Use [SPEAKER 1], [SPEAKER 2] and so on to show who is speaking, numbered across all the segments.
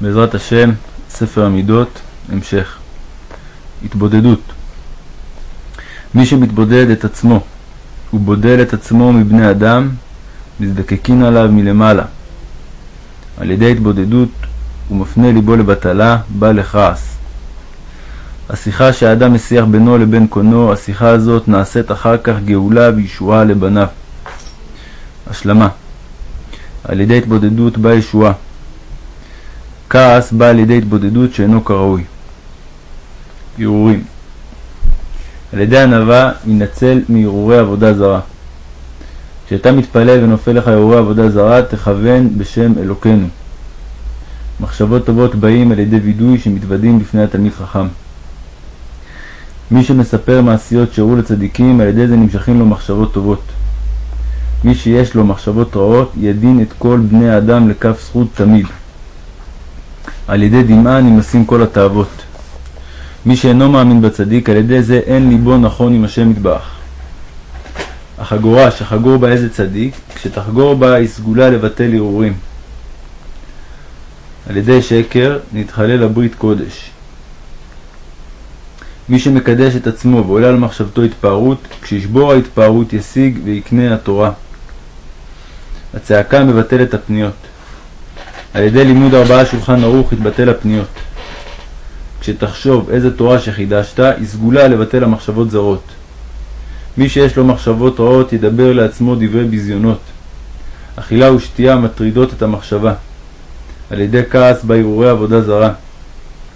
[SPEAKER 1] בעזרת השם, ספר המידות, המשך. התבודדות מי שמתבודד את עצמו ובודל את עצמו מבני אדם, מזדקקין עליו מלמעלה. על ידי התבודדות הוא מפנה ליבו לבטלה, בא לכעס. השיחה שהאדם משיח בינו לבין קונו, השיחה הזאת נעשית אחר כך גאולה וישועה לבניו. השלמה על ידי התבודדות באה ישועה. כעס בא על ידי התבודדות שאינו כראוי. הרהורים על ידי ענווה יינצל מהרהורי עבודה זרה. כשאתה מתפלל ונופל לך הרהורי עבודה זרה, תכוון בשם אלוקינו. מחשבות טובות באים על ידי וידוי שמתוודים בפני התלמיד חכם. מי שמספר מעשיות שאירעו לצדיקים, על ידי זה נמשכים לו מחשבות טובות. מי שיש לו מחשבות רעות, ידין את כל בני האדם לכף זכות תמיד. על ידי דמעה נמאסים כל התאוות. מי שאינו מאמין בצדיק, על ידי זה אין ליבו נכון עם השם יתברך. החגורה שחגור בה איזה צדיק, כשתחגור בה היא סגולה לבטל ערעורים. על ידי שקר נתחלל הברית קודש. מי שמקדש את עצמו ועולה על מחשבתו התפארות, כשישבור ההתפארות ישיג ויקנה התורה. הצעקה מבטלת הפניות. על ידי לימוד ארבעה שולחן ערוך יתבטל הפניות. כשתחשוב איזה תורה שחידשת, היא סגולה לבטל המחשבות זרות. מי שיש לו מחשבות רעות ידבר לעצמו דברי ביזיונות. אכילה ושתייה מטרידות את המחשבה. על ידי כעס בא הרהורי עבודה זרה.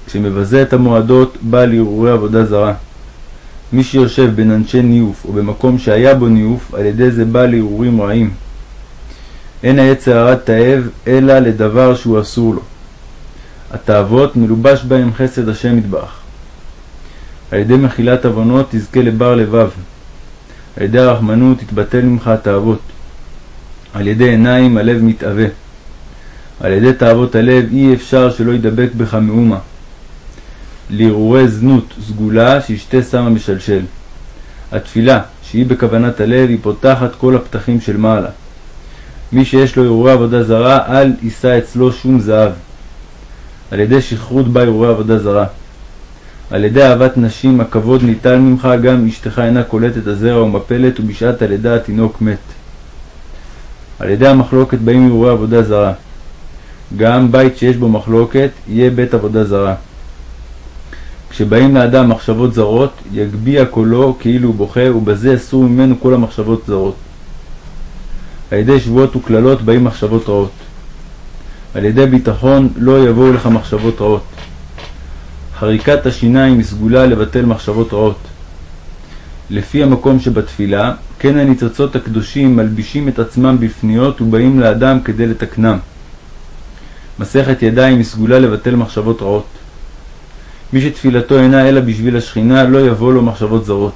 [SPEAKER 1] כשמבזה את המועדות, בא להרהורי עבודה זרה. מי שיושב בין אנשי ניאוף או במקום שהיה בו ניאוף, על ידי זה בא להרהורים רעים. אין היצר הרע תאב, אלא לדבר שהוא אסור לו. התאוות מלובש בהם חסד השם יתברך. על ידי מחילת עוונות תזכה לבר לבב. על ידי הרחמנות תתבטל ממך התאוות. על ידי עיניים הלב מתאווה. על ידי תאוות הלב אי אפשר שלא ידבק בך מאומה. להרהורי זנות סגולה שישתה שמה משלשל. התפילה, שהיא בכוונת הלב, היא פותחת כל הפתחים של מעלה. מי שיש לו הרהורי עבודה זרה, אל יישא אצלו שום זהב. על ידי שכרות בה הרהורי עבודה זרה. על ידי אהבת נשים הכבוד ניטל ממך, גם אשתך אינה קולטת הזרע ומפלת, ובשעת הלידה התינוק מת. על ידי המחלוקת באים הרהורי עבודה זרה. גם בית שיש בו מחלוקת, יהיה בית עבודה זרה. כשבאים לאדם מחשבות זרות, יגביה קולו כאילו הוא בוכה, ובזה אסור ממנו כל המחשבות זרות. על ידי שבועות וקללות באים מחשבות רעות. על ידי ביטחון לא יבואו לך מחשבות רעות. חריקת השיניים היא סגולה לבטל מחשבות רעות. לפי המקום שבתפילה, כן הניצוצות הקדושים מלבישים את עצמם בפניות ובאים לאדם כדי לתקנם. מסכת ידיים היא סגולה לבטל מחשבות רעות. מי שתפילתו אינה אלא בשביל השכינה, לא יבוא לו מחשבות זרות.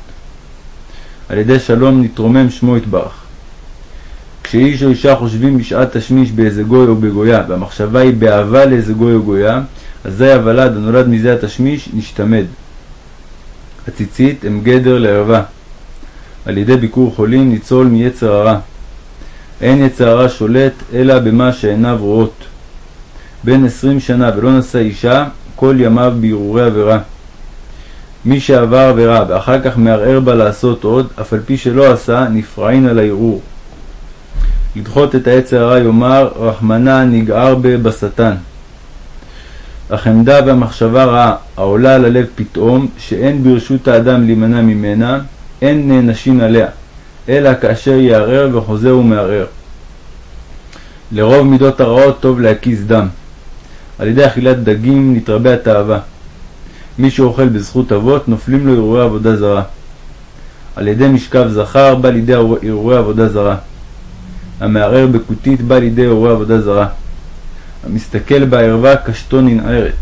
[SPEAKER 1] על ידי שלום נתרומם שמו יתברך. כשאיש או אישה חושבים בשעת תשמיש באיזה גוי או בגויה, והמחשבה היא באהבה לאיזה גוי או גויה, אזי הוולד הנולד מזה התשמיש נשתמד. הציצית הם גדר לערווה. על ידי ביקור חולים ניצול מיצר הרע. אין יצר הרע שולט אלא במה שעיניו רואות. בן עשרים שנה ולא נשא אישה, כל ימיו בהרהורי עבירה. מי שעבר עבירה ואחר כך מערער בה לעשות עוד, אף על פי שלא עשה, נפרעין על הערעור. לדחות את העצר הרע יאמר, רחמנא נגער בה בשטן. החמדה והמחשבה רעה העולה על הלב פתאום, שאין ברשות האדם להימנע ממנה, אין נענשין עליה, אלא כאשר יערער וחוזר ומערער. לרוב מידות הרעות טוב להקיז דם. על ידי אכילת דגים נתרבה התאווה. מי שאוכל בזכות אבות נופלים לו הרהורי עבודה זרה. על ידי משכב זכר בא לידי הרהורי עבודה זרה. המערער בכותית בא לידי הרהורי עבודה זרה. המסתכל בערווה קשתו ננערת.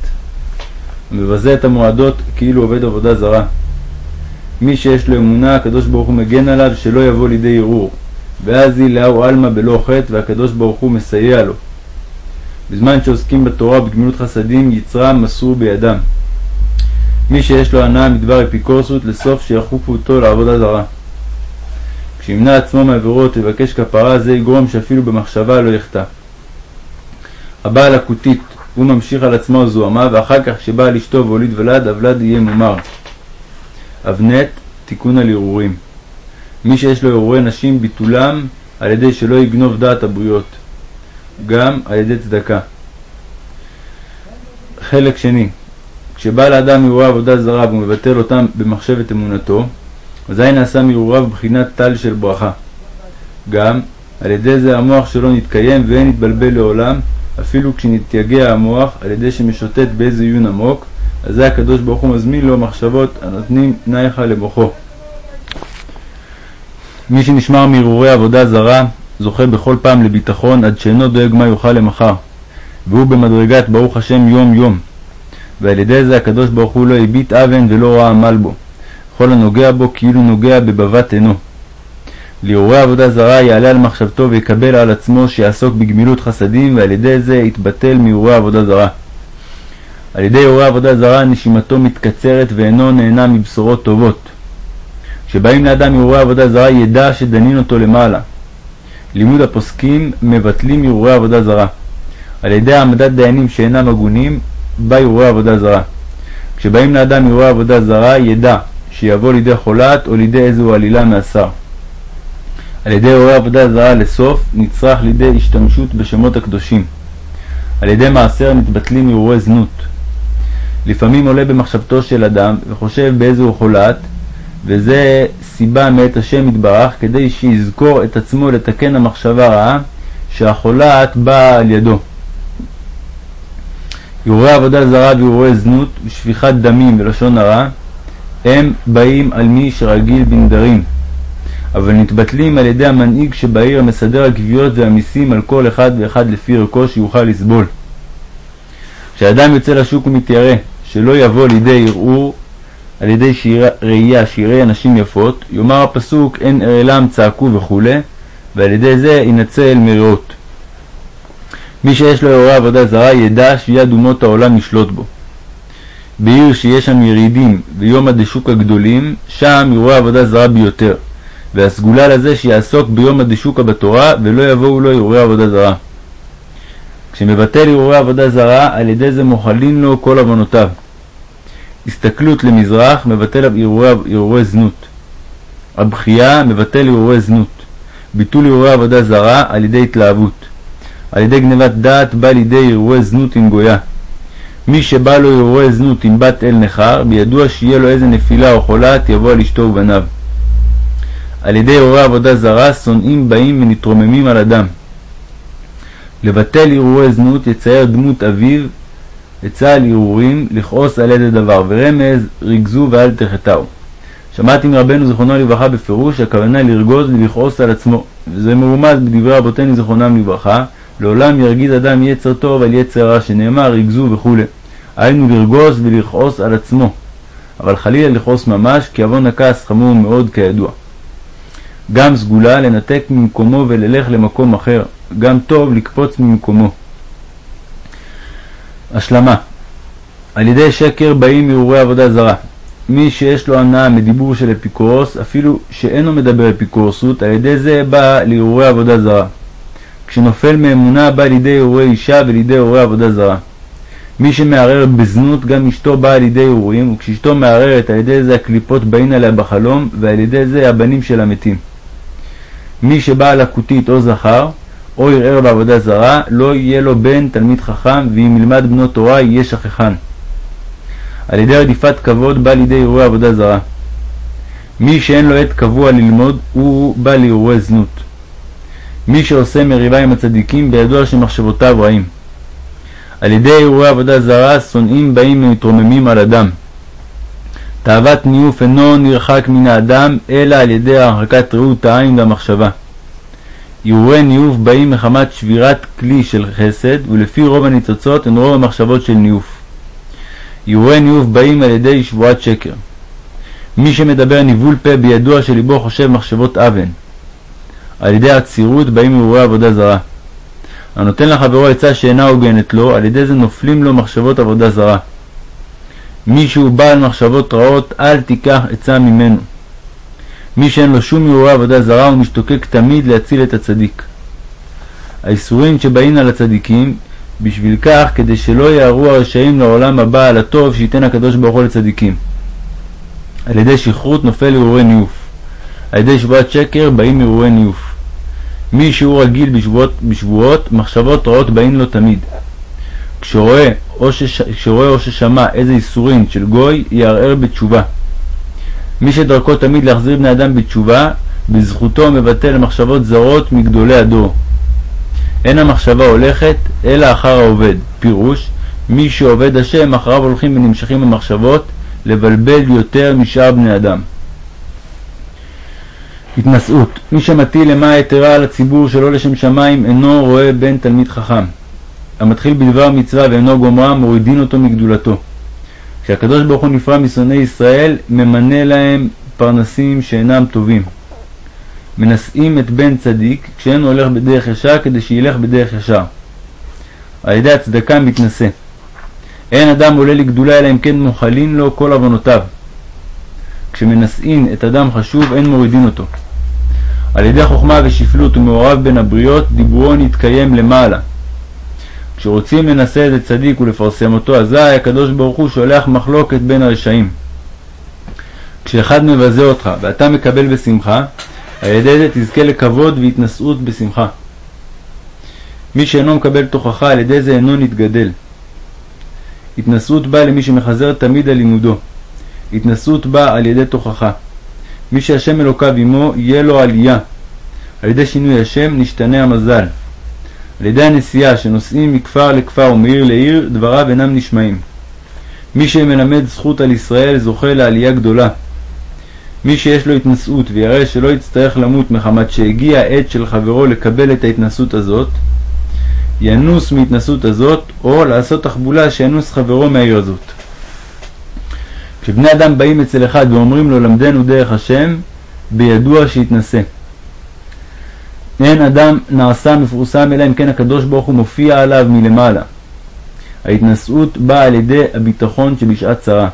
[SPEAKER 1] המבזה את המועדות כאילו עובד עבודה זרה. מי שיש לו אמונה, הקדוש ברוך הוא מגן עליו שלא יבוא לידי ערעור. ואז היא לאו עלמא בלא חטא, והקדוש ברוך הוא מסייע לו. בזמן שעוסקים בתורה ובגמילות חסדים, יצרם מסרו בידם. מי שיש לו הנאה מדבר אפיקורסות, לסוף שיחופו אותו לעבודה זרה. כשימנע עצמו מעבירות ויבקש כפרה, זה יגרום שאפילו במחשבה לא יחטא. הבעל הכותית הוא ממשיך על עצמו זוהמה, ואחר כך כשבא על אשתו והוליד ולד, הוולד יהיה מומר. אבנט, תיקון על ערעורים. מי שיש לו ערעורי נשים, ביטולם על ידי שלא יגנוב דעת הבריות, גם על ידי צדקה. חלק שני, כשבא לאדם ערעורי עבודה זרה והוא מבטל אותם במחשבת אמונתו, אזי נעשה מעורעיו בחינת טל של ברכה. גם על ידי זה המוח שלו נתקיים ואין יתבלבל לעולם, אפילו כשנתייגע המוח על ידי שמשוטט באיזה עיון עמוק, אזי הקדוש ברוך הוא מזמין לו מחשבות הנותנים נייחה למוחו. מי שנשמר מהרהורי עבודה זרה, זוכה בכל פעם לביטחון עד שאינו דואג מה יאכל למחר, והוא במדרגת ברוך השם יום יום. ועל ידי זה הקדוש ברוך הוא לא הביט אבן ולא ראה עמל בו, כל הנוגע בו כאילו נוגע בבבת עינו. להרהורי עבודה זרה יעלה על מחשבתו ויקבל על עצמו שיעסוק בגמילות חסדים, ועל ידי זה יתבטל מהרהורי עבודה זרה. על ידי הרהורי עבודה זרה נשימתו מתקצרת ואינו נהנה מבשורות טובות. כשבאים לאדם הרהורי עבודה זרה ידע שדנין אותו למעלה. לימוד הפוסקים מבטלים הרהורי עבודה זרה. על ידי העמדת דיינים שאינם הגונים, בא הרהורי עבודה זרה. כשבאים לאדם הרהורי עבודה זרה ידע שיבוא לידי חולת או לידי איזו עלילה מהשר. על ידי הרהורי עבודה זרה לסוף נצרך לידי השתמשות בשמות הקדושים. על ידי מעשר מתבטלים הרהורי זנות. לפעמים עולה במחשבתו של אדם וחושב באיזה הוא חולת, וזה סיבה מאת השם יתברך כדי שיזכור את עצמו לתקן המחשבה רעה שהחולת באה על ידו. הרהורי עבודה זרה והרהורי זנות ושפיכת דמים ולשון הרע הם באים על מי שרגיל בנדרים, אבל נתבטלים על ידי המנהיג שבעיר המסדר הגבייות והמיסים על כל אחד ואחד לפי ערכו שיוכל לסבול. כשאדם יוצא לשוק ומתיירא שלא יבוא לידי ערעור על ידי ראייה שיראה נשים יפות, יאמר הפסוק אין ארלם צעקו וכו', ועל ידי זה ינצל מרעות. מי שיש לו אירועי עבודה זרה ידע שיד אומות העולם ישלוט בו. בעיר שיש שם ירידים ויום הדשוק הגדולים, שם אירועי עבודה זרה ביותר, והסגולה לזה שיעסוק ביום הדשוקה בתורה ולא יבואו לו אירועי עבודה זרה. כשמבטל אירועי עבודה זרה, על ידי זה מוחלים לו כל עוונותיו. הסתכלות למזרח מבטל הרהורי זנות. הבכייה מבטל הרהורי זנות. ביטול הרהורי עבודה זרה על ידי התלהבות. על ידי גנבת דעת בא לידי הרהורי זנות עם גויה. מי שבא לו הרהורי זנות עם בת אל נכר, בידוע שיהיה לו איזה נפילה או חולת, יבוא על אשתו ובניו. על ידי הרהורי עבודה זרה, שונאים באים ונתרוממים על אדם. לבטל הרהורי זנות יצייר דמות אביו עצה על הרהורים לכעוס על איזה דבר, ורמז ריגזו ואל תחטאו. שמעתי מרבנו זיכרונו לברכה בפירוש הכוונה לרגוז ולכעוס על עצמו, וזה מרומז בדברי רבותינו זיכרונם לברכה, לעולם ירגיז אדם יצר טוב על יצר רע, שנאמר ריגזו וכו'. היינו לרגוז ולכעוס על עצמו, אבל חלילה לכעוס ממש, כי עוון הכעס חמור מאוד כידוע. גם סגולה לנתק ממקומו וללך למקום אחר, גם טוב לקפוץ ממקומו. השלמה על ידי שקר באים הרהורי עבודה זרה. מי שיש לו הנאה מדיבור של אפיקורוס, אפילו שאינו מדבר אפיקורסות, על ידי זה בא להרהורי עבודה זרה. כשנופל מאמונה בא לידי הרהורי אישה ולידי הרהורי עבודה זרה. מי שמערער בזנות, גם אשתו באה לידי הרהורים, וכשאשתו מערערת על ידי זה הקליפות באים עליה בחלום, ועל ידי זה הבנים שלה מתים. מי שבא לקותית או זכר, או ערער בעבודה זרה, לא יהיה לו בן תלמיד חכם, ואם ילמד בנו תורה יהיה שכחן. על ידי רדיפת כבוד בא לידי אירועי עבודה זרה. מי שאין לו עת קבוע ללמוד, הוא בא לאירועי זנות. מי שעושה מריבה עם הצדיקים, בידוע שמחשבותיו רעים. על ידי אירועי עבודה זרה, שונאים באים ומתרוממים על אדם. תאוות ניאוף אינו נרחק מן האדם, אלא על ידי הרחקת ראות העין והמחשבה. הרהורי ניאוף באים מחמת שבירת כלי של חסד, ולפי רוב הניצוצות הן רוב המחשבות של ניאוף. הרהורי ניאוף באים על ידי שבועת שקר. מי שמדבר ניבול פה בידוע שליבו חושב מחשבות אבן. על ידי עצירות באים הרהורי עבודה זרה. הנותן לחברו עצה שאינה הוגנת לו, על ידי זה נופלים לו מחשבות עבודה זרה. מי שהוא בעל מחשבות רעות, אל תיקח עצה ממנו. מי שאין לו שום הרהורי עבודה זרה הוא משתוקק תמיד להציל את הצדיק. האיסורים שבאים על הצדיקים בשביל כך, כדי שלא יערו הרשעים לעולם הבא על הטוב שייתן הקדוש ברוך הוא לצדיקים. על ידי שכרות נופל הרהורי ניוף. על ידי שבועת שקר באים הרהורי ניוף. מי שהוא רגיל בשבועות, בשבועות מחשבות רעות באים לו תמיד. כשרואה או, שש, כשרואה או ששמע איזה איסורין של גוי, יערער בתשובה. מי שדרכו תמיד להחזיר בני אדם בתשובה, בזכותו מבטל מחשבות זרות מגדולי הדור. אין המחשבה הולכת, אלא אחר העובד. פירוש, מי שעובד השם, אחריו הולכים ונמשכים המחשבות, לבלבל יותר משאר בני אדם. התנשאות מי שמטיל אימה יתרה על הציבור שלא לשם שמיים אינו רואה בן תלמיד חכם. המתחיל בדבר מצווה ואינו גומרה מורידין אותו מגדולתו. כשהקדוש ברוך הוא נפרע משונאי ישראל ממנה להם פרנסים שאינם טובים. מנשאים את בן צדיק כשאין הולך בדרך ישר כדי שילך בדרך ישר. על ידי הצדקה מתנשא. אין אדם עולה לגדולה אלא אם כן מוחלין לו כל עוונותיו. כשמנשאין את אדם חשוב אין מורידין אותו. על ידי חוכמה ושפלות ומעורב בין הבריות דיבורו נתקיים למעלה. כשרוצים לנשא את צדיק ולפרסם אותו, אזי הקדוש ברוך הוא שולח מחלוקת בין הרשעים. כשאחד מבזה אותך ואתה מקבל בשמחה, על ידי זה תזכה לכבוד והתנשאות בשמחה. מי שאינו מקבל תוכחה על ידי זה אינו נתגדל. התנשאות באה למי שמחזר תמיד על לימודו. התנשאות באה על ידי תוכחה. מי שהשם אלוקיו עמו, יהיה לו עלייה. על ידי שינוי השם נשתנה המזל. על ידי הנסיעה שנוסעים מכפר לכפר ומעיר לעיר, דבריו אינם נשמעים. מי שמלמד זכות על ישראל זוכה לעלייה גדולה. מי שיש לו התנשאות ויראה שלא יצטרך למות מחמת שהגיע העת של חברו לקבל את ההתנסות הזאת, ינוס מהתנסות הזאת, או לעשות תחבולה שינוס חברו מהעיר הזאת. כשבני אדם באים אצל אחד ואומרים לו למדנו דרך השם, בידוע שיתנשא. אין אדם נעשה מפורסם אלא אם כן הקדוש ברוך הוא מופיע עליו מלמעלה. ההתנשאות באה על ידי הביטחון שבשעת צרה.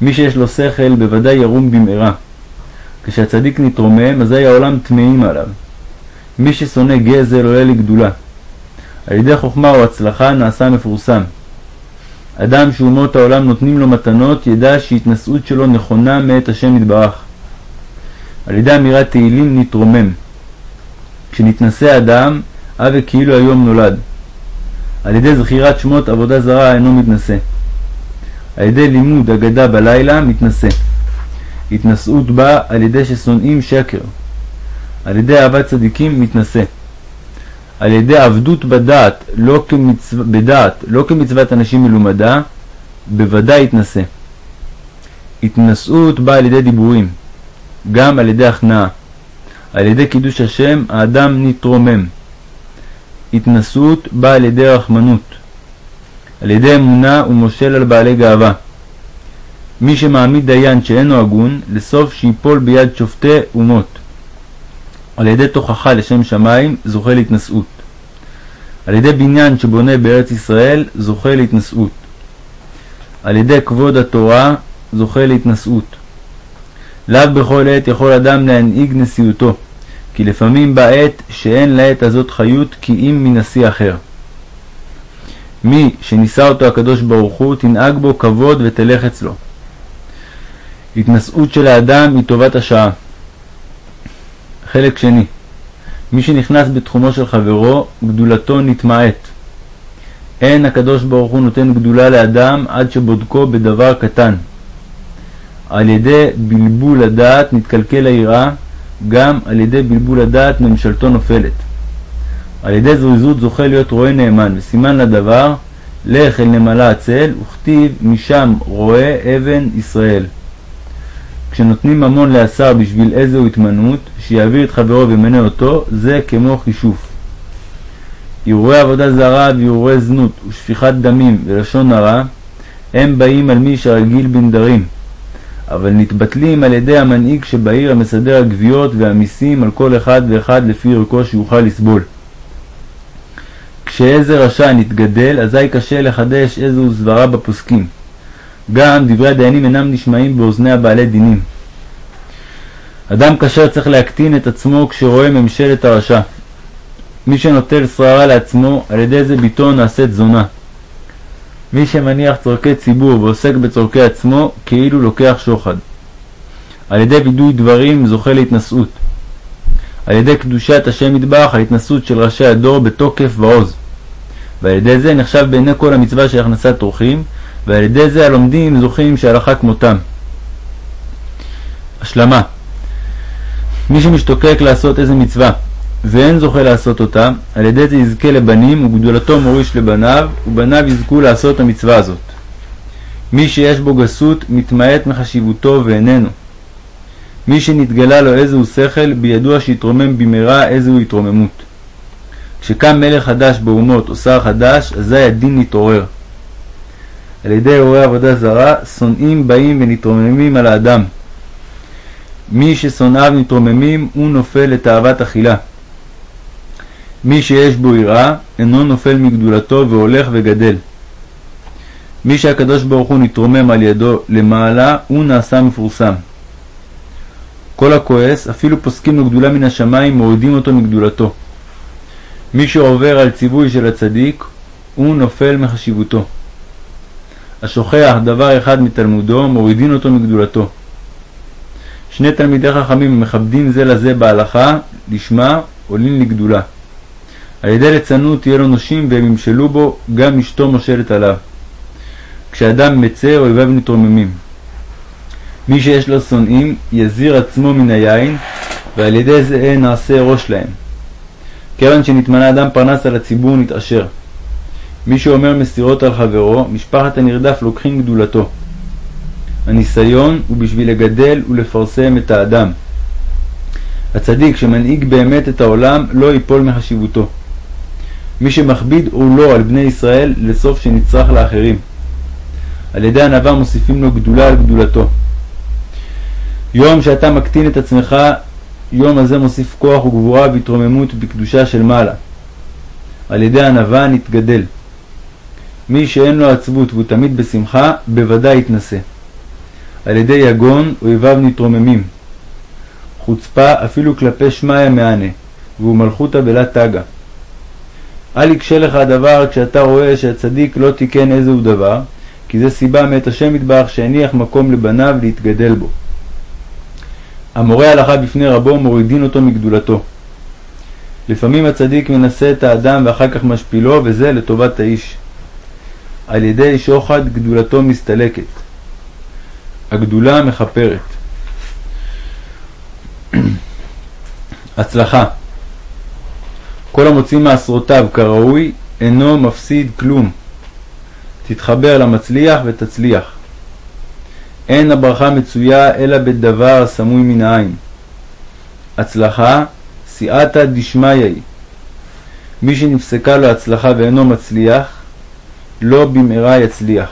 [SPEAKER 1] מי שיש לו שכל בוודאי ירום במהרה. כשהצדיק נתרומם, אזי העולם טמאים עליו. מי ששונא גזל עולה לגדולה. על ידי חוכמה או הצלחה נעשה מפורסם. אדם שאומות העולם נותנים לו מתנות, ידע שהתנשאות שלו נכונה מאת השם יתברך. על ידי אמירת תהילים נתרומם. כשנתנשא אדם, הווה כאילו היום נולד. על ידי זכירת שמות עבודה זרה אינו מתנשא. על ידי לימוד אגדה בלילה מתנשא. התנשאות באה על ידי ששונאים שקר. על ידי אהבת צדיקים מתנשא. על ידי עבדות בדעת, לא כמצו... בדעת, לא כמצוות אנשים מלומדה, בוודאי יתנשא. התנשאות באה על ידי דיבורים, גם על ידי הכנעה. על ידי קידוש השם האדם נתרומם. התנשאות באה על ידי רחמנות. על ידי אמונה הוא מושל על בעלי גאווה. מי שמעמיד דיין שאינו הגון, לסוף שיפול ביד שופטי אומות. על ידי תוכחה לשם שמיים, זוכה להתנשאות. על ידי בניין שבונה בארץ ישראל, זוכה להתנשאות. על ידי כבוד התורה, זוכה להתנשאות. לאו בכל עת יכול אדם להנהיג נשיאותו, כי לפעמים באה עת שאין לעת הזאת חיות כי אם מנשיא אחר. מי שנישא אותו הקדוש ברוך הוא, תנהג בו כבוד ותלך אצלו. התנשאות של האדם היא טובת השעה. חלק שני מי שנכנס בתחומו של חברו, גדולתו נתמעט. אין הקדוש ברוך הוא נותן גדולה לאדם עד שבודקו בדבר קטן. על ידי בלבול הדעת נתקלקל היראה, גם על ידי בלבול הדעת ממשלתו נופלת. על ידי זריזות זוכה להיות רועה נאמן, וסימן לדבר, לך אל נמלה הצל, וכתיב משם רואה אבן ישראל. כשנותנים ממון לעשר בשביל איזו התמנות, שיעביר את חברו וימנה אותו, זה כמו חישוף. הרהורי עבודה זרה והרהורי זנות ושפיכת דמים ולשון הרע, הם באים על מי שרגיל בנדרים, אבל נתבטלים על ידי המנהיג שבעיר המסדר הגבייות והמיסים על כל אחד ואחד לפי ערכו שיוכל לסבול. כשאיזה רשע נתגדל, אזי קשה לחדש איזו סברה בפוסקים. גם דברי הדיינים אינם נשמעים באוזני הבעלי דינים. אדם כשר צריך להקטין את עצמו כשרואה ממשלת הרשע. מי שנוטל שררה לעצמו, על ידי זה ביתו נעשית זונה. מי שמניח צורכי ציבור ועוסק בצורכי עצמו, כאילו לוקח שוחד. על ידי וידוי דברים זוכה להתנשאות. על ידי קדושת השם מטבח, ההתנשאות של ראשי הדור בתוקף ועוז. ועל ידי זה נחשב בעיני כל המצווה של הכנסת אורחים, ועל ידי זה הלומדים זוכים שהלכה כמותם. השלמה מי שמשתוקק לעשות איזה מצווה, ואין זוכה לעשות אותה, על ידי זה יזכה לבנים, וגדולתו מוריש לבניו, ובניו יזכו לעשות המצווה הזאת. מי שיש בו גסות, מתמעט מחשיבותו ואיננו. מי שנתגלה לו איזהו שכל, בידוע שיתרומם במהרה איזהו התרוממות. כשקם מלך חדש באומות או שר חדש, אזי הדין נתעורר. על ידי אירועי עבודה זרה, שונאים באים ונתרוממים על האדם. מי ששונאיו מתרוממים, הוא נופל לתאוות אכילה. מי שיש בו יראה, אינו נופל מגדולתו והולך וגדל. מי שהקדוש ברוך הוא נתרומם על ידו למעלה, הוא נעשה מפורסם. כל הכועס, אפילו פוסקים לו גדולה מן השמיים, מורידים אותו מגדולתו. מי שעובר על ציווי של הצדיק, הוא נופל מחשיבותו. השוכח דבר אחד מתלמודו, מורידין אותו מגדולתו. שני תלמידי חכמים המכבדים זה לזה בהלכה, לשמה, עולים לגדולה. על ידי ליצנות תהיה לו נושים והם ימשלו בו, גם אשתו מושלת עליו. כשאדם מצר, אויביו מתרוממים. מי שיש לו שונאים, יזיר עצמו מן היין, ועל ידי זה נעשה ראש להם. כיוון שנתמנה אדם פרנס על הציבור, נתעשר. מי שאומר מסירות על חברו, משפחת הנרדף לוקחים גדולתו. הניסיון הוא בשביל לגדל ולפרסם את האדם. הצדיק שמנהיג באמת את העולם לא ייפול מחשיבותו. מי שמכביד לא על בני ישראל לסוף שנצרך לאחרים. על ידי ענווה מוסיפים לו גדולה על גדולתו. יום שאתה מקטין את עצמך, יום הזה מוסיף כוח וגבורה והתרוממות בקדושה של מעלה. על ידי ענווה נתגדל. מי שאין לו עצבות והוא תמיד בשמחה, בוודאי יתנשא. על ידי יגון אויביו נתרוממים. חוצפה אפילו כלפי שמיא מענה, והוא מלכותא בלה תגה. אל יקשה לך הדבר כשאתה רואה שהצדיק לא תיקן איזהו דבר, כי זה סיבה מאת השם יתברך שהניח מקום לבניו להתגדל בו. המורה הלכה בפני רבו מורידין אותו מגדולתו. לפעמים הצדיק מנסה את האדם ואחר כך משפילו, וזה לטובת האיש. על ידי שוחד גדולתו מסתלקת. הגדולה מכפרת. הצלחה כל המוציא מעשרותיו כראוי, אינו מפסיד כלום. תתחבר למצליח ותצליח. אין הברכה מצויה אלא בדבר הסמוי מן העין. הצלחה, סיעתא דשמיא היא. מי שנפסקה לו הצלחה ואינו מצליח, לא במהרה יצליח.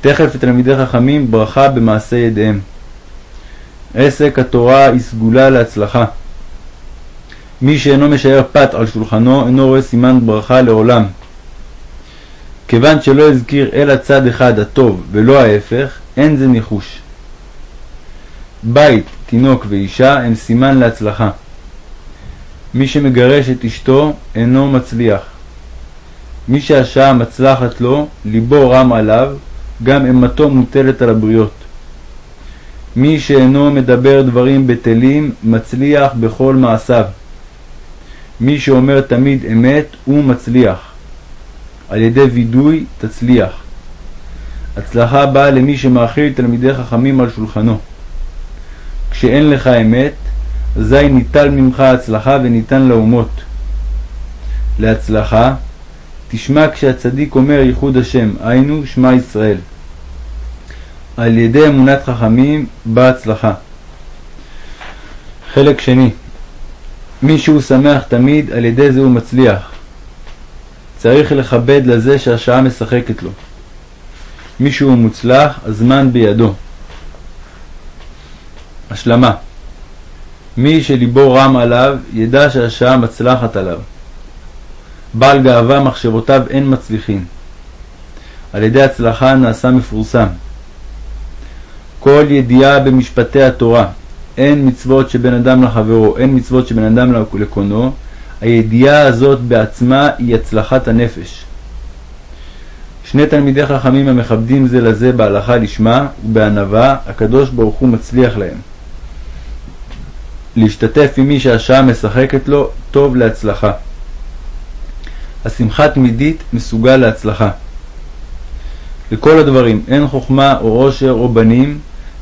[SPEAKER 1] תכף לתלמידי חכמים ברכה במעשה ידיהם. עסק התורה היא סגולה להצלחה. מי שאינו משער פת על שולחנו, אינו רואה סימן ברכה לעולם. כיוון שלא הזכיר אלא צד אחד הטוב ולא ההפך, אין זה ניחוש. בית, תינוק ואישה הם סימן להצלחה. מי שמגרש את אשתו אינו מצליח. מי שהשעה מצלחת לו, ליבו רם עליו, גם אימתו מוטלת על הבריות. מי שאינו מדבר דברים בטלים, מצליח בכל מעשיו. מי שאומר תמיד אמת, הוא מצליח. על ידי וידוי תצליח. הצלחה באה למי שמאכיל תלמידי חכמים על שולחנו. כשאין לך אמת, אזי ניטל ממך הצלחה וניתן לאומות. להצלחה, תשמע כשהצדיק אומר ייחוד השם, היינו שמע ישראל. על ידי אמונת חכמים באה הצלחה. חלק שני מי שהוא שמח תמיד, על ידי זה הוא מצליח. צריך לכבד לזה שהשעה משחקת לו. מי שהוא מוצלח, הזמן בידו. השלמה מי שליבו רם עליו, ידע שהשעה מצלחת עליו. בעל גאווה מחשבותיו אין מצליחין. על ידי הצלחה נעשה מפורסם. כל ידיעה במשפטי התורה, אין מצוות שבין אדם לחברו, אין מצוות שבין אדם לקונו, הידיעה הזאת בעצמה היא הצלחת הנפש. שני תלמידי חכמים המכבדים זה לזה בהלכה לשמה ובענווה, הקדוש ברוך הוא מצליח להם. להשתתף עם מי שהשעה משחקת לו, טוב להצלחה. השמחה תמידית מסוגל להצלחה. לכל הדברים, אין חוכמה או עושר או בנים,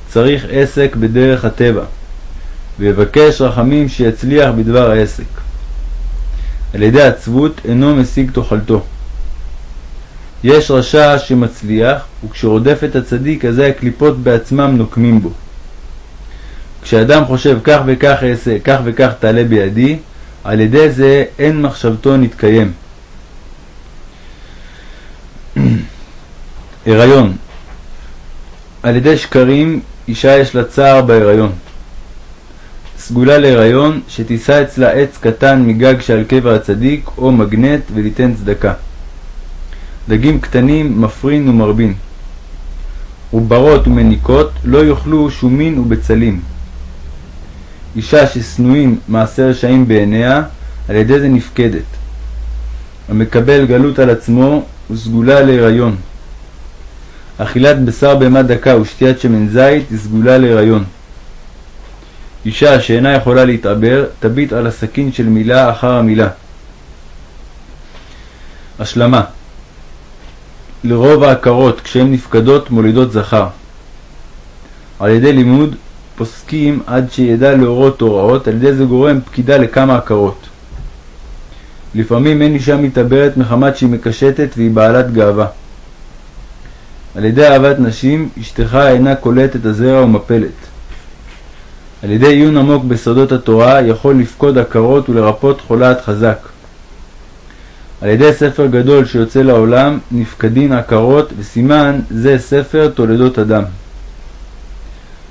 [SPEAKER 1] צריך עסק בדרך הטבע, ויבקש רחמים שיצליח בדבר העסק. על ידי עצבות אינו משיג תאכלתו. יש רשע שמצליח, וכשרודף את הצדיק, אזי הקליפות בעצמם נוקמים בו. כשאדם חושב כך וכך אעשה, כך וכך תעלה בידי, על ידי זה אין מחשבתו נתקיים. הריון על ידי שקרים אישה יש לה צער בהיריון. סגולה להיריון שתישא אצלה עץ קטן מגג שעל קבר הצדיק או מגנט וליתן צדקה. דגים קטנים מפרין ומרבין. עוברות ומניקות לא יאכלו שומין ובצלים. אישה ששנואים מעשה רשעים בעיניה, על ידי זה נפקדת. המקבל גלות על עצמו וסגולה להיריון. אכילת בשר בהמה דקה ושתיית שמן זית היא סגולה להיריון. אישה שאינה יכולה להתעבר, תביט על הסכין של מילה אחר המילה. השלמה לרוב העקרות, כשהן נפקדות, מולידות זכר. על ידי לימוד פוסקים עד שידע להורות הוראות, על ידי זה גורם פקידה לכמה עקרות. לפעמים אין אישה מתעברת מחמת שהיא מקשטת והיא בעלת גאווה. על ידי אהבת נשים, אשתך אינה קולטת הזרע ומפלת. על ידי עיון עמוק בסודות התורה, יכול לפקוד עקרות ולרפות חולת חזק. על ידי ספר גדול שיוצא לעולם, נפקדין עקרות, וסימן זה ספר תולדות אדם.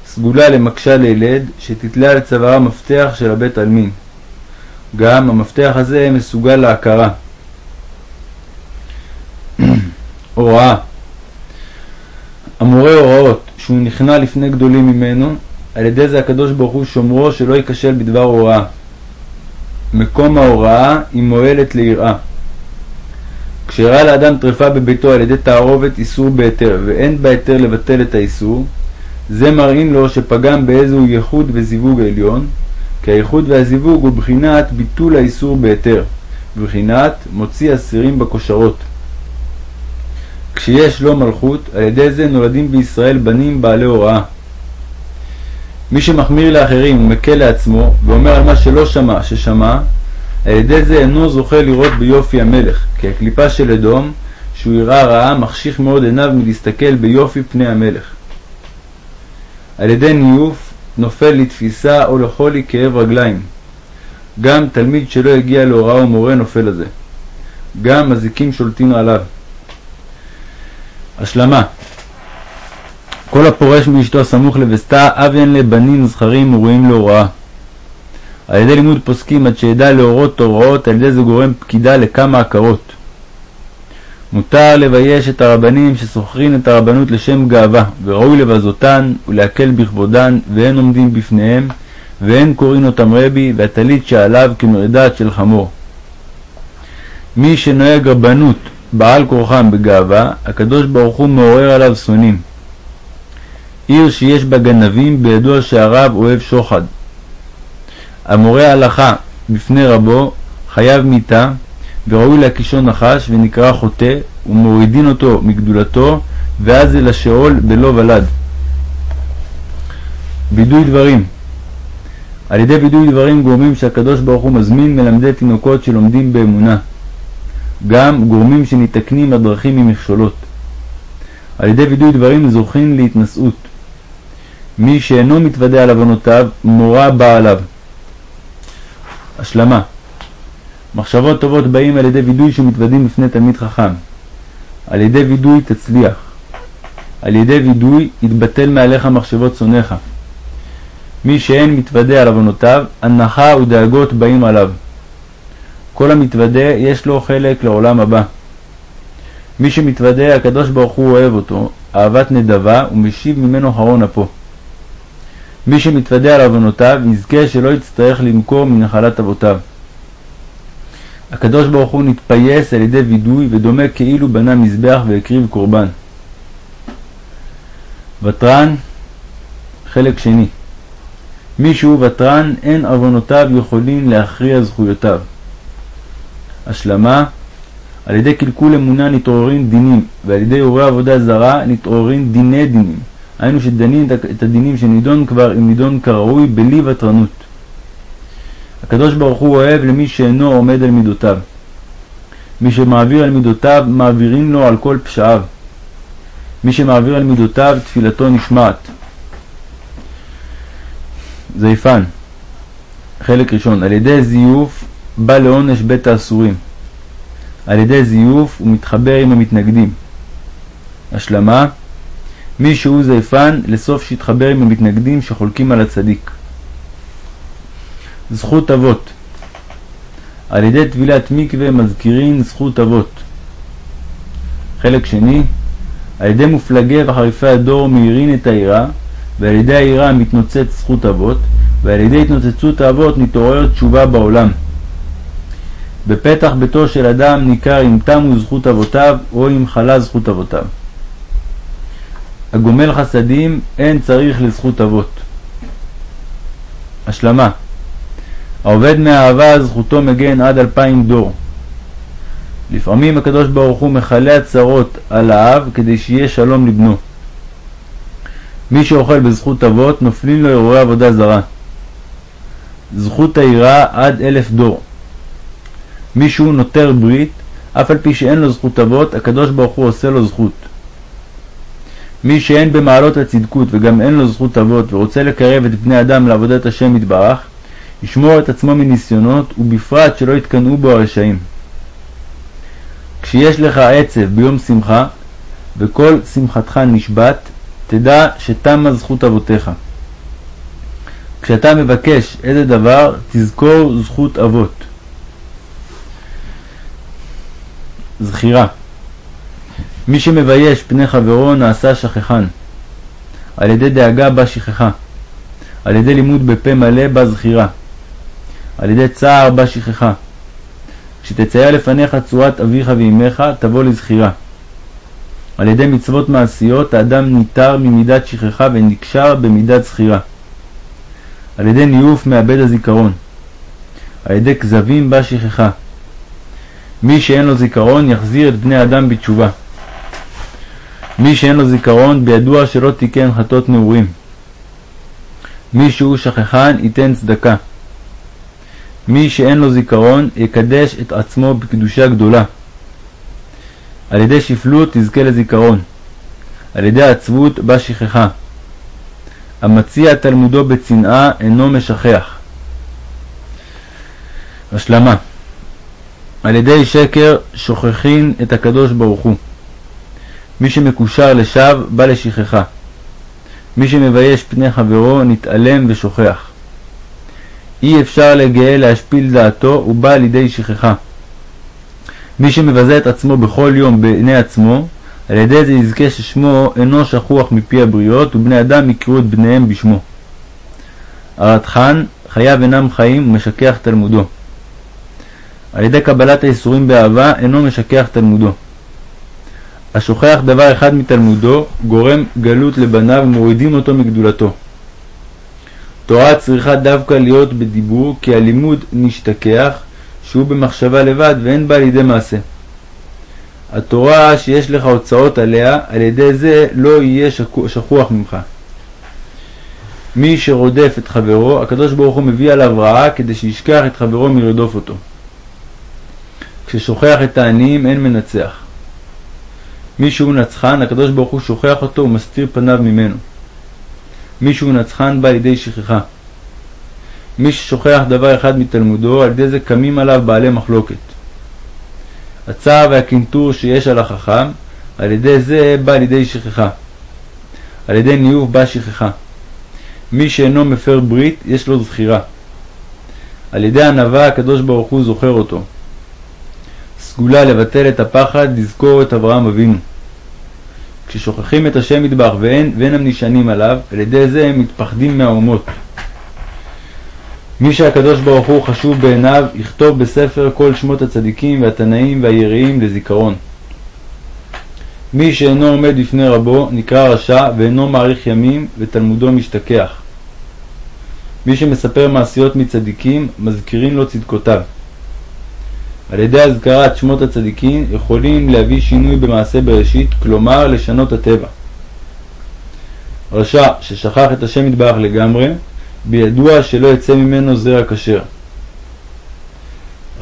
[SPEAKER 1] סגולה למקשה לילד, שתתלה על צווארה מפתח של הבית עלמין. גם המפתח הזה מסוגל להכרה. הוראה המורה הוראות, שהוא נכנע לפני גדולים ממנו, על ידי זה הקדוש ברוך הוא שומרו שלא ייכשל בדבר הוראה. מקום ההוראה היא מועלת ליראה. כשאירע לאדם טרפה בביתו על ידי תערובת איסור בהיתר, ואין בהיתר לבטל את האיסור, זה מראים לו שפגם באיזהו ייחוד וזיווג עליון, כי הייחוד והזיווג הוא בחינת ביטול האיסור בהיתר, בחינת מוציא אסירים בכושרות. כשיש לו מלכות, על ידי זה נולדים בישראל בנים בעלי הוראה. מי שמחמיר לאחרים ומקל לעצמו, ואומר על מה שלא שמע, ששמע, על ידי זה אינו זוכה לראות ביופי המלך, כי הקליפה של אדום, שהוא יראה רעה, מחשיך מאוד עיניו מלהסתכל ביופי פני המלך. על ידי ניוף נופל לתפיסה או לחולי כאב רגליים. גם תלמיד שלא הגיע להוראה ומורה נופל לזה. גם מזיקים שולטים עליו. השלמה כל הפורש מאשתו הסמוך לבסתה, אבן לבנים זכרים וראויים להוראה. על ידי לימוד פוסקים עד שידע להורות הוראות, על ידי זה גורם פקידה לכמה עקרות. מותר לבייש את הרבנים ששוכרים את הרבנות לשם גאווה, וראוי לבזותן ולהקל בכבודן, ואין עומדים בפניהם, ואין קוראים אותם רבי, והטלית שעליו כמרדת של חמור. מי שנוהג רבנות בעל כורחם בגאווה, הקדוש ברוך הוא מעורר עליו שונאים. עיר שיש בה גנבים, בידוע שהרב אוהב שוחד. המורה הלכה בפני רבו, חייב מיתה, וראוי להקישו נחש, ונקרא חוטא, ומורידין אותו מגדולתו, ואז אל השאול בלא ולד. וידוי דברים על ידי וידוי דברים גורמים שהקדוש ברוך הוא מזמין מלמדי תינוקות שלומדים באמונה. גם גורמים שניתקנים הדרכים ממכשולות. על ידי וידוי דברים זוכים להתנשאות. מי שאינו מתוודה על עוונותיו, מורה בא עליו. השלמה מחשבות טובות באים על ידי וידוי שמתוודים בפני תלמיד חכם. על ידי וידוי תצליח. על ידי וידוי יתבטל מעליך מחשבות שונאיך. מי שאין מתוודה על עוונותיו, הנחה ודאגות באים עליו. כל המתוודה יש לו חלק לעולם הבא. מי שמתוודה, הקדוש ברוך הוא אוהב אותו, אהבת נדבה, ומשיב ממנו חרון אפו. מי שמתוודה על עוונותיו, יזכה שלא יצטרך לנקור מנחלת אבותיו. הקדוש ברוך הוא נתפייס על ידי וידוי ודומה כאילו בנה מזבח והקריב קורבן. ותרן, חלק שני מי שהוא ותרן, אין עוונותיו יכולים להכריע זכויותיו. השלמה על ידי קלקול אמונה נתעוררים דינים, ועל ידי אירועי עבודה זרה נתעוררים דיני דינים. היינו שדנים את הדינים שנידון כבר אם נידון כראוי בלי ותרנות. הקדוש ברוך הוא אוהב למי שאינו עומד על מידותיו. מי שמעביר על מידותיו, מעבירים לו על כל פשעיו. מי שמעביר על מידותיו, תפילתו נשמעת. זייפן חלק ראשון, על ידי זיוף בא לעונש בית האסורים. על ידי זיוף הוא מתחבר עם המתנגדים. השלמה מי שהוא זייפן לסוף שיתחבר עם המתנגדים שחולקים על הצדיק. זכות אבות על ידי טבילת מקווה מזכירין זכות אבות. חלק שני על ידי מופלגי וחריפי הדור מאירין את העירה ועל ידי העירה מתנוצץ זכות אבות ועל ידי התנוצצות האבות נתעורר תשובה בעולם. בפתח ביתו של אדם ניכר אם תמו זכות אבותיו או אם חלה זכות אבותיו. הגומל חסדים אין צריך לזכות אבות. השלמה העובד מאהבה זכותו מגן עד אלפיים דור. לפעמים הקדוש ברוך הוא מכלה הצרות על האב כדי שיהיה שלום לבנו. מי שאוכל בזכות אבות נופלים לו אירועי עבודה זרה. זכות היראה עד אלף דור. מי שהוא נותר ברית, אף על פי שאין לו זכות אבות, הקדוש ברוך הוא עושה לו זכות. מי שאין במעלות הצדקות וגם אין לו זכות אבות ורוצה לקרב את בני אדם לעבודת השם יתברך, ישמור את עצמו מניסיונות, ובפרט שלא יתקנאו בו הרשעים. כשיש לך עצב ביום שמחה, וכל שמחתך נשבת, תדע שתמה זכות אבותיך. כשאתה מבקש איזה דבר, תזכור זכות אבות. זכירה מי שמבייש פני חברו נעשה שכחן. על ידי דאגה בא שכחה. על ידי לימוד בפה מלא בא זכירה. על ידי צער בא שכחה. כשתצייר לפניך צורת אביך ואמך, תבוא לזכירה. על ידי מצוות מעשיות האדם ניתר ממידת שכחה ונקשר במידת זכירה. על ידי ניאוף מאבד הזיכרון. על ידי כזבים בא שכחה. מי שאין לו זיכרון יחזיר את בני אדם בתשובה. מי שאין לו זיכרון בידוע שלא תיקן חטות נעורים. מי שהוא שכחן ייתן צדקה. מי שאין לו זיכרון יקדש את עצמו בקדושה גדולה. על ידי שפלות תזכה לזיכרון. על ידי עצבות בא שכחה. המציע תלמודו בצנעה אינו משכח. השלמה על ידי שקר שוכחין את הקדוש ברוך הוא. מי שמקושר לשווא בא לשכחה. מי שמבייש פני חברו נתעלם ושוכח. אי אפשר לגאה להשפיל דעתו ובא לידי שכחה. מי שמבזה את עצמו בכל יום בעיני עצמו, על ידי זה יזכה ששמו אינו שכוח מפי הבריות, ובני אדם יקראו את בניהם בשמו. הרתחן, חייו אינם חיים ומשכח תלמודו. על ידי קבלת האיסורים באהבה, אינו משכח תלמודו. השוכח דבר אחד מתלמודו, גורם גלות לבניו ומורידים אותו מגדולתו. תורה צריכה דווקא להיות בדיבור, כי הלימוד נשתכח, שהוא במחשבה לבד ואין בה לידי מעשה. התורה שיש לך הוצאות עליה, על ידי זה לא יהיה שכוח ממך. מי שרודף את חברו, הקדוש ברוך הוא מביא עליו רעה כדי שישכח את חברו מרדוף אותו. כששוכח את העניים אין מנצח. מי שהוא נצחן, הקדוש ברוך הוא שוכח אותו ומסתיר פניו ממנו. מי שהוא נצחן בא לידי שכחה. מי ששוכח דבר אחד מתלמודו, על ידי זה קמים עליו בעלי מחלוקת. הצער והקנטור שיש על החכם, על ידי זה בא לידי שכחה. על ידי ניאוף בא שכחה. מי שאינו מפר ברית, יש לו זכירה. על ידי ענווה הקדוש ברוך הוא זוכר אותו. סגולה לבטל את הפחד, לזכור את אברהם אבינו. כששוכחים את השם מטבח ואין, ואינם נשענים עליו, על ידי זה הם מתפחדים מהאומות. מי שהקדוש ברוך הוא חשוב בעיניו, יכתוב בספר כל שמות הצדיקים והתנאים והיראים לזיכרון. מי שאינו עומד בפני רבו נקרא רשע ואינו מאריך ימים ותלמודו משתכח. מי שמספר מעשיות מצדיקים, מזכירים לו צדקותיו. על ידי הזכרת שמות הצדיקים יכולים להביא שינוי במעשה בראשית, כלומר לשנות הטבע. רשע ששכח את השם יתברך לגמרי, בידוע שלא יצא ממנו זרע כשר.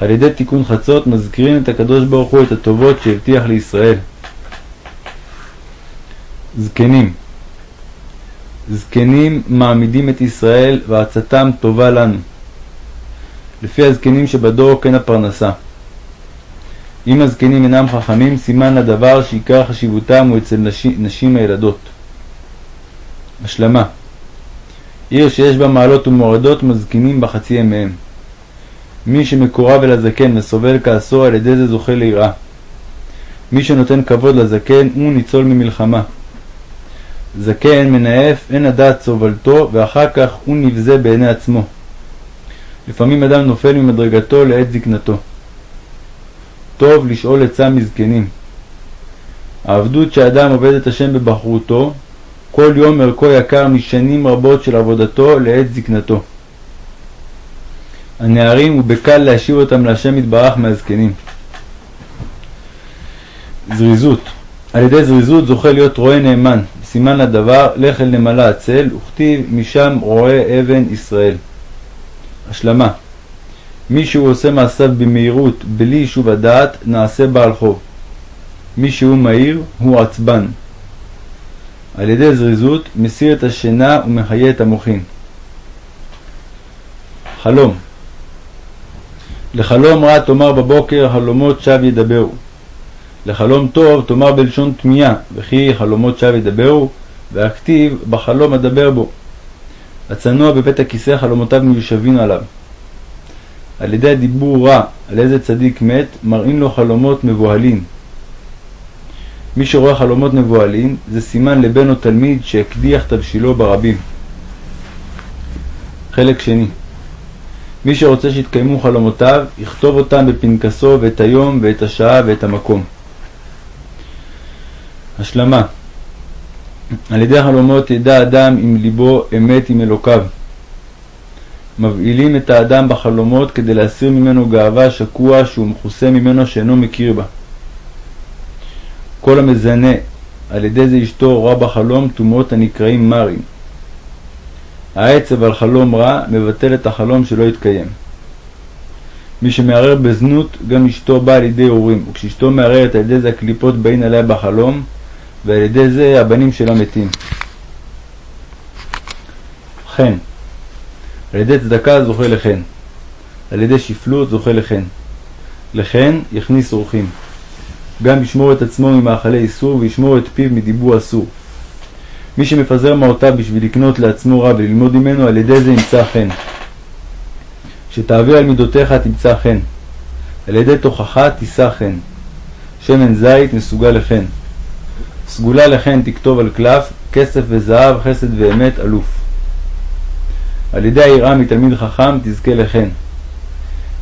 [SPEAKER 1] על ידי תיקון חצות מזכירים את הקדוש ברוך הוא את הטובות שהבטיח לישראל. זקנים זקנים מעמידים את ישראל ועצתם טובה לנו. לפי הזקנים שבדור כן הפרנסה. אם הזקנים אינם חכמים, סימן לדבר שעיקר חשיבותם הוא אצל נשים, נשים הילדות. השלמה עיר שיש בה מעלות ומורדות מזקינים בחצי ימיהם. מי שמקורב אל הזקן וסובל כעסו על ידי זה זוכה ליראה. מי שנותן כבוד לזקן הוא ניצול ממלחמה. זקן מנאף אין הדעת סובלתו ואחר כך הוא נבזה בעיני עצמו. לפעמים אדם נופל ממדרגתו לעת זקנתו. טוב לשאול עצה מזקנים. העבדות שאדם עובד את השם בבחרותו, כל יום ערכו יקר משנים רבות של עבודתו לעת זקנתו. הנערים הוא בקל להשיב אותם להשם יתברך מהזקנים. זריזות על ידי זריזות זוכה להיות רועה נאמן, סימן לדבר לך אל נמלה הצל, וכתיב משם רועה אבן ישראל. השלמה מי שהוא עושה מעשיו במהירות, בלי יישוב הדעת, נעשה בעל חוב. מי שהוא מהיר, הוא עצבן. על ידי זריזות, מסיר את השינה ומחיה את המוחין. חלום לחלום רע תאמר בבוקר, חלומות שווא ידברו. לחלום טוב תאמר בלשון תמיהה, וכי חלומות שווא ידברו, והכתיב בחלום אדבר בו. הצנוע בבית הכיסא חלומותיו מיושבים עליו. על ידי הדיבור רע על איזה צדיק מת, מראים לו חלומות מבוהלים. מי שרואה חלומות מבוהלים, זה סימן לבן או תלמיד שהקדיח תבשילו ברבים. חלק שני מי שרוצה שיתקיימו חלומותיו, יכתוב אותם בפנקסו ואת היום ואת השעה ואת המקום. השלמה על ידי החלומות ידע אדם עם ליבו אמת עם אלוקיו. מבהילים את האדם בחלומות כדי להסיר ממנו גאווה שקוע שהוא מכוסה ממנו שאינו מכיר בה. כל המזנה על ידי זה אשתו רע בחלום טומאות הנקראים מרים. העצב על חלום רע מבטל את החלום שלא יתקיים. מי שמערער בזנות, גם אשתו באה על ידי הורים, וכשאשתו מערערת על ידי זה הקליפות באים עליה בחלום, ועל ידי זה הבנים שלה מתים. חן על ידי צדקה זוכה לחן, על ידי שפלות זוכה לחן. לחן יכניס אורחים. גם ישמור את עצמו ממאכלי איסור וישמור את פיו מדיבור אסור. מי שמפזר מעותיו בשביל לקנות לעצמו רע וללמוד ממנו, על ידי זה ימצא חן. שתעביר על מידותיך תמצא חן. על ידי תוכחה תישא חן. שמן זית מסוגל לחן. סגולה לחן תכתוב על קלף, כסף וזהב, חסד ואמת, אלוף. על ידי היראה מתלמיד חכם תזכה לחן.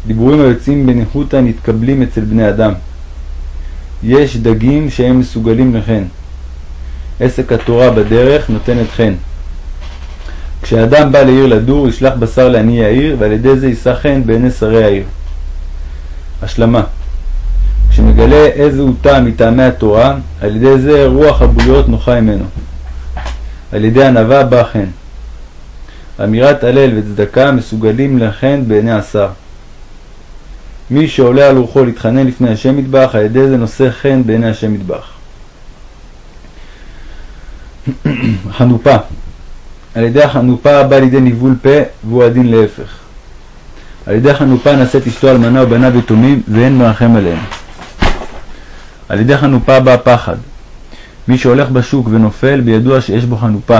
[SPEAKER 1] דיבורים היוצאים בניחותא נתקבלים אצל בני אדם. יש דגים שהם מסוגלים לחן. עסק התורה בדרך נותנת חן. כשאדם בא לעיר לדור, ישלח בשר לעני העיר, ועל ידי זה יישא חן בעיני שרי העיר. השלמה כשמגלה איזה הוא טעם מטעמי התורה, על ידי זה רוח הבריות נוחה ממנו. על ידי ענווה בא חן. אמירת הלל וצדקה מסוגלים לכן בעיני השר. מי שעולה על רוחו להתחנן לפני השם מטבח, על ידי זה נושא חן בעיני השם מטבח. חנופה על ידי החנופה בא לידי ניבול פה, והוא הדין להפך. על ידי חנופה נעשית אשתו אלמנה ובניו יתומים, ואין מרחם עליהם. על ידי חנופה בא פחד. מי שהולך בשוק ונופל, בידוע שיש בו חנופה.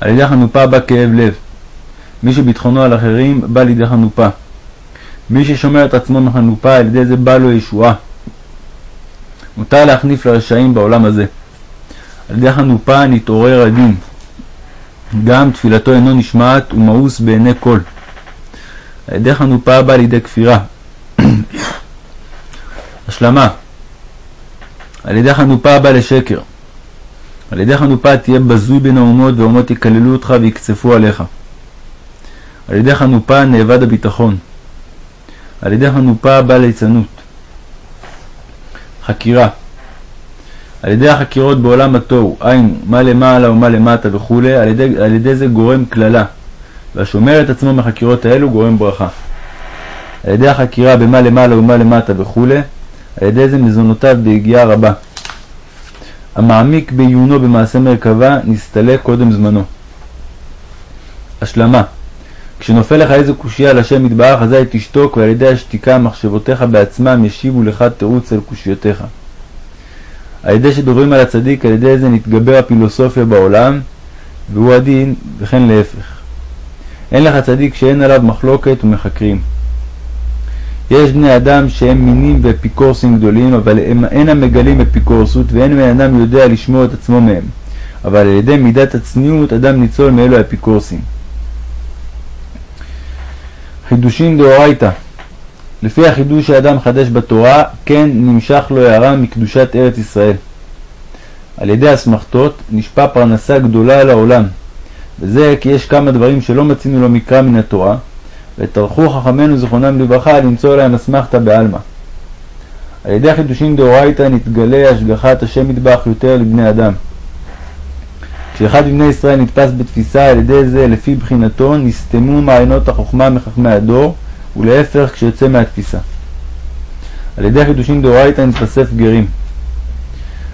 [SPEAKER 1] על ידי חנופה בא כאב לב. מי שביטחונו על אחרים, בא לידי חנופה. מי ששומר את עצמו מחנופה, על ידי זה בא לו ישועה. מותר להחניף לרשעים בעולם הזה. על ידי חנופה נתעורר הדין. גם תפילתו אינו נשמעת ומאוס בעיני כל. על ידי חנופה בא לידי כפירה. השלמה על ידי חנופה בא לשקר. על ידי חנופה תהיה בזוי בין האומות והאומות יקללו אותך ויקצפו עליך. על ידי חנופה נאבד הביטחון. על ידי חנופה בא ליצנות. חקירה על ידי החקירות בעולם התוהו, היינו, מה למעלה ומה למטה וכו', על ידי, על ידי זה גורם קללה, והשומר את עצמו מחקירות האלו גורם ברכה. על ידי החקירה במה למעלה ומה למטה וכו', על ידי זה מזונותיו ביגיעה רבה. המעמיק בעיונו במעשה מרכבה, נסתלק קודם זמנו. השלמה כשנופל לך איזה קושייה על השם יתברך, אזי תשתוק, ועל ידי השתיקה מחשבותיך בעצמם ישיבו לך תירוץ על קושיותיך. על ידי שדוברים על הצדיק, על ידי זה נתגבר הפילוסופיה בעולם, והוא הדין, וכן להפך. אין לך צדיק שאין עליו מחלוקת ומחקרים. יש בני אדם שהם מינים ואפיקורסים גדולים, אבל הם אינם מגלים אפיקורסות, ואין בן אדם יודע לשמור את עצמו מהם. אבל על ידי מידת הצניעות אדם ניצול מאלו האפיקורסים. חידושין דאורייתא לפי החידוש שאדם חדש בתורה, כן נמשך לו הערה מקדושת ארץ ישראל. על ידי אסמכתות נשפע פרנסה גדולה על העולם, וזה כי יש כמה דברים שלא מצינו לו מקרא מן התורה, וטרחו חכמינו זיכרונם לברכה למצוא להם אסמכתא בעלמא. על ידי חידושים דאורייתא נתגלה השגחת השם מטבח יותר לבני אדם. כשאחד מבני ישראל נתפס בתפיסה על ידי זה לפי בחינתו, נסתמו מעיינות החוכמה מחכמי הדור, ולהפך כשיוצא מהתפיסה. על ידי חידושים דאורייתא נתחשף גרים.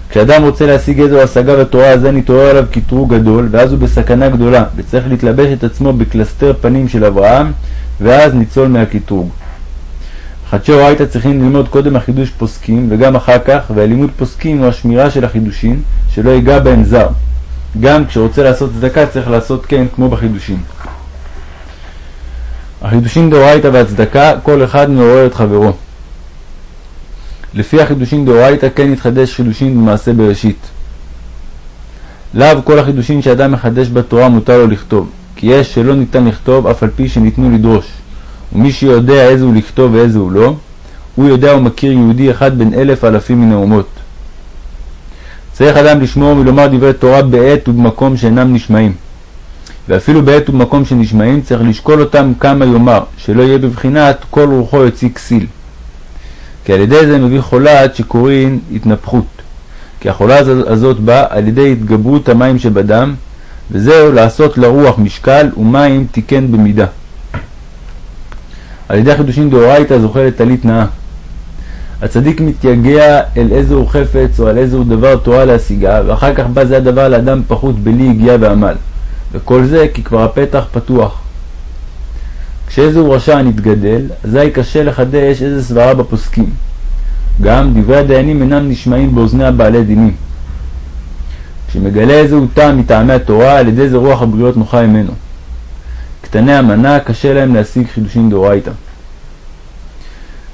[SPEAKER 1] כשאדם רוצה להשיג איזו השגה בתורה, אז נתעורר עליו קטרוג גדול, ואז הוא בסכנה גדולה, וצריך להתלבש את עצמו בקלסתר פנים של אברהם, ואז ניצול מהקטרוג. חדשי אורייתא צריכים ללמוד קודם החידוש פוסקים, וגם אחר כך, והלימוד פוסקים הוא השמירה של החידושים, שלא ייגע בהם זר. גם כשרוצה לעשות צדקה צריך לעשות כן כמו בחידושים. החידושים דאורייתא והצדקה, כל אחד מעורר את חברו. לפי החידושים דאורייתא כן יתחדש חידושים במעשה בראשית. לאו כל החידושים שאדם מחדש בתורה מותר לו לכתוב, יש שלא ניתן לכתוב אף על פי שניתנו לדרוש. ומי שיודע איזה הוא לכתוב ואיזה הוא לא, הוא יודע ומכיר יהודי אחד בין אלף אלפים מן האומות. צריך אדם לשמור מלומר דברי תורה בעת ובמקום שאינם נשמעים. ואפילו בעת ובמקום שנשמעים צריך לשקול אותם כמה יאמר, שלא יהיה בבחינת כל רוחו יוציא כסיל. כי על ידי זה מביא חולת שקוראים התנפחות. כי החולה הזאת באה על ידי התגברות המים שבדם, וזהו לעשות לרוח משקל ומים תיקן במידה. על ידי חידושים דאורייתא זוכה לטלית נאה. הצדיק מתייגע אל איזהו חפץ או על איזהו דבר תורה להשיגה, ואחר כך בא זה הדבר לאדם פחות בלי הגיעה ועמל. וכל זה כי כבר הפתח פתוח. כשאיזהו רשע נתגדל, אזי קשה לחדש איזה סברה בפוסקים. גם דברי הדיינים אינם נשמעים באוזני הבעלי דינים. כשמגלה איזהו טעם מטעמי התורה, על ידי זה רוח הבריות נוחה ממנו. קטני המנה קשה להם להשיג חידושים דאורייתא.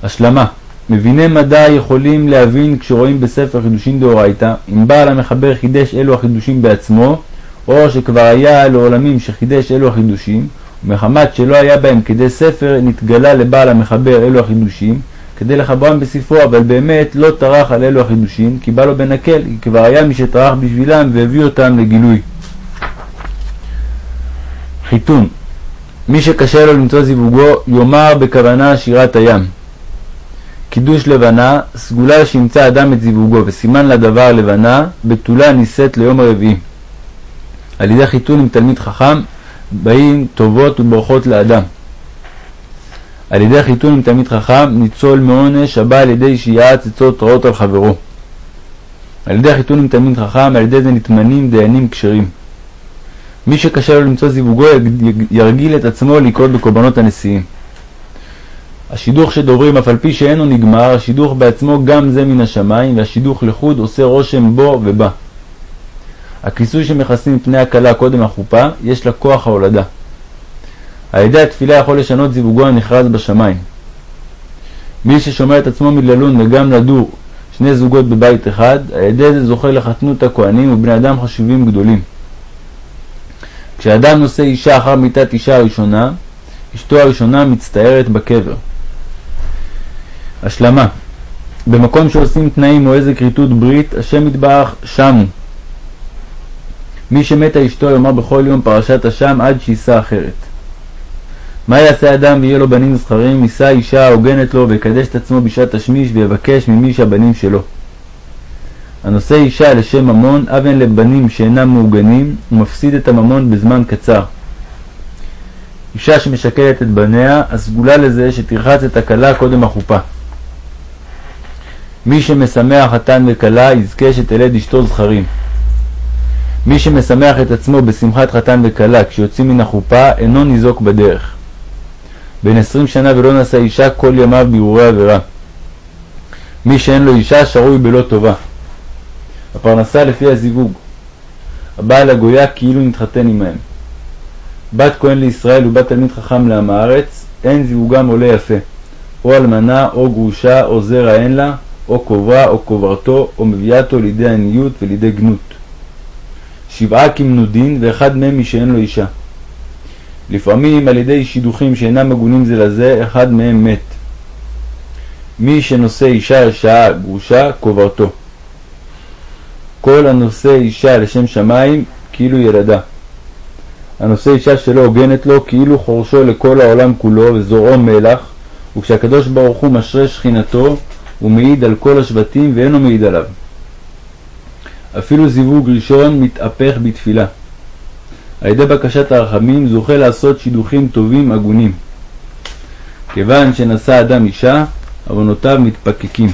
[SPEAKER 1] השלמה מביני מדע יכולים להבין כשרואים בספר חידושים דאורייתא, אם בעל המחבר חידש אלו החידושים בעצמו, או שכבר היה לעולמים שחידש אלו החידושים, ומחמת שלא היה בהם כדי ספר, נתגלה לבעל המחבר אלו החידושים, כדי לחברם בספרו, אבל באמת לא טרח על אלו החידושים, כי בא לו בנקל, כי כבר היה מי שטרח בשבילם והביא אותם לגילוי. חיתון מי שקשה לו למצוא זיווגו, יאמר בכוונה שירת הים. קידוש לבנה, סגולה שימצא אדם את זיווגו, וסימן לדבר לבנה, בתולה נישאת ליום הרביעי. על ידי חיתון עם תלמיד חכם, באים טובות וברכות לאדם. על ידי חיתון עם תלמיד חכם, ניצול מעונש הבא על ידי שהייה עצות רעות על חברו. על ידי חיתון עם תלמיד חכם, על ידי זה נתמנים דיינים כשרים. מי שקשה לו למצוא זיווגו, ירגיל את עצמו לקרות בקורבנות הנשיאים. השידוך שדוברים, אף על פי שאינו נגמר, השידוך בעצמו גם זה מן השמיים, והשידוך לחוד עושה רושם בו ובה. הכיסוי שמכסים מפני הכלה קודם החופה, יש לה כוח ההולדה. על ידי התפילה יכול לשנות זיווגו הנחרז בשמיים. מי ששומע את עצמו מללון וגם לדור שני זוגות בבית אחד, על ידי זה זוכה לחתנות הכהנים ובני אדם חשובים גדולים. כשאדם נושא אישה אחר מיתת אישה הראשונה, אשתו הראשונה מצטערת בקבר. השלמה במקום שעושים תנאים או איזה כריתות ברית, השם יתברך שמו. מי שמתה אשתו יאמר בכל יום פרשת השם עד שיישא אחרת. מה יעשה אדם ויהיה לו בנים זכרים? יישא אישה ההוגנת לו ויקדש את עצמו בשעת השמיש ויבקש ממי שהבנים שלו. הנושא אישה לשם ממון, אבן לבנים שאינם מעוגנים, ומפסיד את הממון בזמן קצר. אישה שמשקלת את בניה, הסגולה לזה שתרחץ את הכלה קודם החופה. מי שמשמח חתן וכלה, יזכה שתלד אשתו זכרים. מי שמשמח את עצמו בשמחת חתן וכלה כשיוצאים מן החופה, אינו ניזוק בדרך. בן עשרים שנה ולא נשא אישה כל ימיו בהרהורי עבירה. מי שאין לו אישה שרוי בלא טובה. הפרנסה לפי הזיווג. הבעל הגויה כאילו נתחתן עמהם. בת כהן לישראל ובת תלמיד חכם לעם הארץ, אין זיווגם עולה יפה. או אלמנה, או גרושה, או זרע אין לה, או קוברה, או קוברתו, או מביאתו לידי עניות ולידי גנות. שבעה כמנודין, ואחד מהם מי שאין לו אישה. לפעמים על ידי שידוכים שאינם הגונים זה לזה, אחד מהם מת. מי שנושא אישה רשעה, גרושה, קוברתו. כל הנושא אישה לשם שמיים, כאילו ילדה. הנושא אישה שלא הוגנת לו, כאילו חורשו לכל העולם כולו, וזורעו מלח, וכשהקדוש ברוך הוא משרה שכינתו, הוא מעיד על כל השבטים ואינו מעיד עליו. אפילו זיווג ראשון מתהפך בתפילה. על ידי בקשת הרחמים זוכה לעשות שידוכים טובים הגונים. כיוון שנשא אדם אישה, עוונותיו מתפקקים.